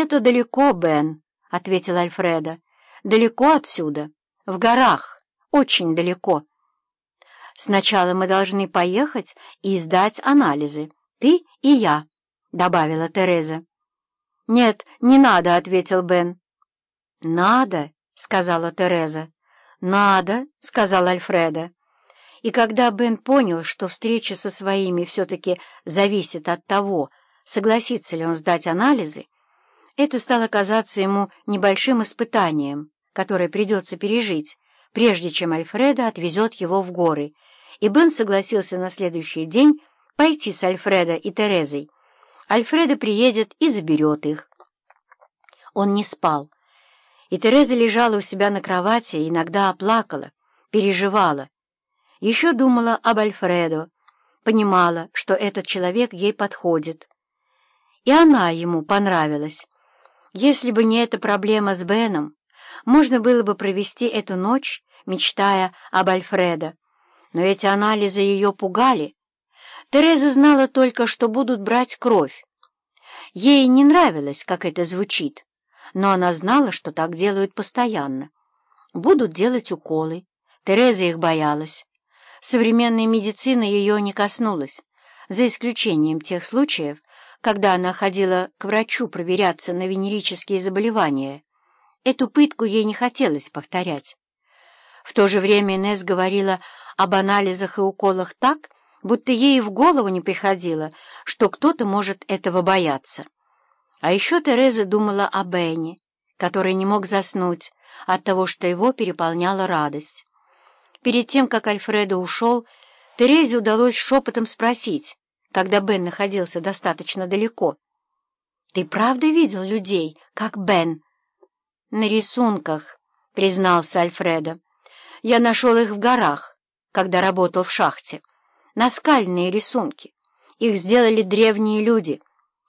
«Это далеко, Бен», — ответил Альфреда. «Далеко отсюда, в горах, очень далеко. Сначала мы должны поехать и сдать анализы, ты и я», — добавила Тереза. «Нет, не надо», — ответил Бен. «Надо», — сказала Тереза. «Надо», — сказал Альфреда. И когда Бен понял, что встреча со своими все-таки зависит от того, согласится ли он сдать анализы, это стало казаться ему небольшим испытанием, которое придется пережить, прежде чем Альфреда отвезет его в горы, и Бен согласился на следующий день пойти с Альфредо и Терезой. Альфреда приедет и заберет их. Он не спал, и Тереза лежала у себя на кровати иногда оплакала, переживала, еще думала об Альфредо, понимала, что этот человек ей подходит. И она ему понравилась. Если бы не эта проблема с Беном, можно было бы провести эту ночь, мечтая об Альфредо. Но эти анализы ее пугали. Тереза знала только, что будут брать кровь. Ей не нравилось, как это звучит, но она знала, что так делают постоянно. Будут делать уколы. Тереза их боялась. Современная медицина ее не коснулась, за исключением тех случаев, когда она ходила к врачу проверяться на венерические заболевания. Эту пытку ей не хотелось повторять. В то же время Инесс говорила об анализах и уколах так, будто ей в голову не приходило, что кто-то может этого бояться. А еще Тереза думала о Бенни, который не мог заснуть от того, что его переполняла радость. Перед тем, как Альфредо ушел, Терезе удалось шепотом спросить, когда Бен находился достаточно далеко. «Ты правда видел людей, как Бен?» «На рисунках», — признался Альфредо. «Я нашел их в горах, когда работал в шахте. Наскальные рисунки. Их сделали древние люди.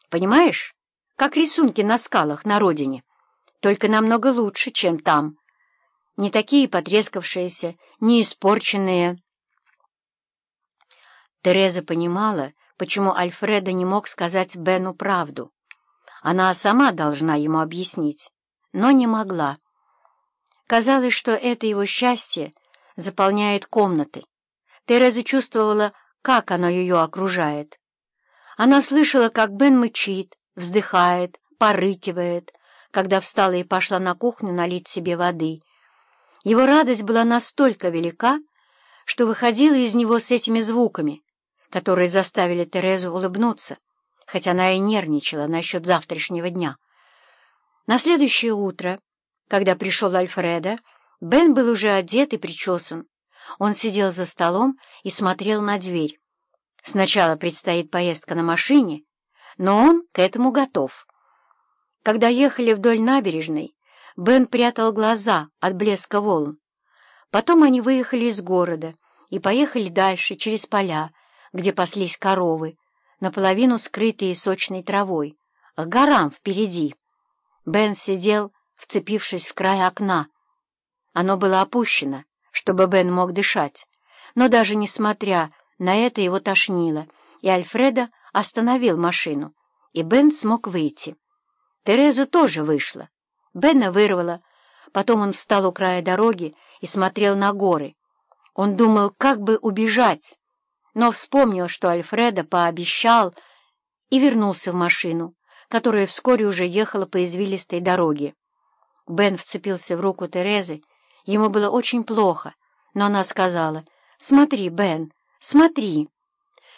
Понимаешь, как рисунки на скалах на родине, только намного лучше, чем там» не такие потрескавшиеся, не испорченные. Тереза понимала, почему Альфреда не мог сказать Бену правду. Она сама должна ему объяснить, но не могла. Казалось, что это его счастье заполняет комнаты. Тереза чувствовала, как оно ее окружает. Она слышала, как Бен мычит, вздыхает, порыкивает, когда встала и пошла на кухню налить себе воды — его радость была настолько велика, что выходила из него с этими звуками, которые заставили Терезу улыбнуться, хотя она и нервничала насчет завтрашнего дня. На следующее утро, когда пришел Альфреда, Бен был уже одет и причесан. Он сидел за столом и смотрел на дверь. Сначала предстоит поездка на машине, но он к этому готов. Когда ехали вдоль набережной, Бен прятал глаза от блеска волн. Потом они выехали из города и поехали дальше, через поля, где паслись коровы, наполовину скрытые сочной травой, к горам впереди. Бен сидел, вцепившись в край окна. Оно было опущено, чтобы Бен мог дышать, но даже несмотря на это его тошнило, и Альфреда остановил машину, и Бен смог выйти. Тереза тоже вышла. Бена вырвало. Потом он встал у края дороги и смотрел на горы. Он думал, как бы убежать, но вспомнил, что Альфреда пообещал, и вернулся в машину, которая вскоре уже ехала по извилистой дороге. Бен вцепился в руку Терезы. Ему было очень плохо, но она сказала, «Смотри, Бен, смотри».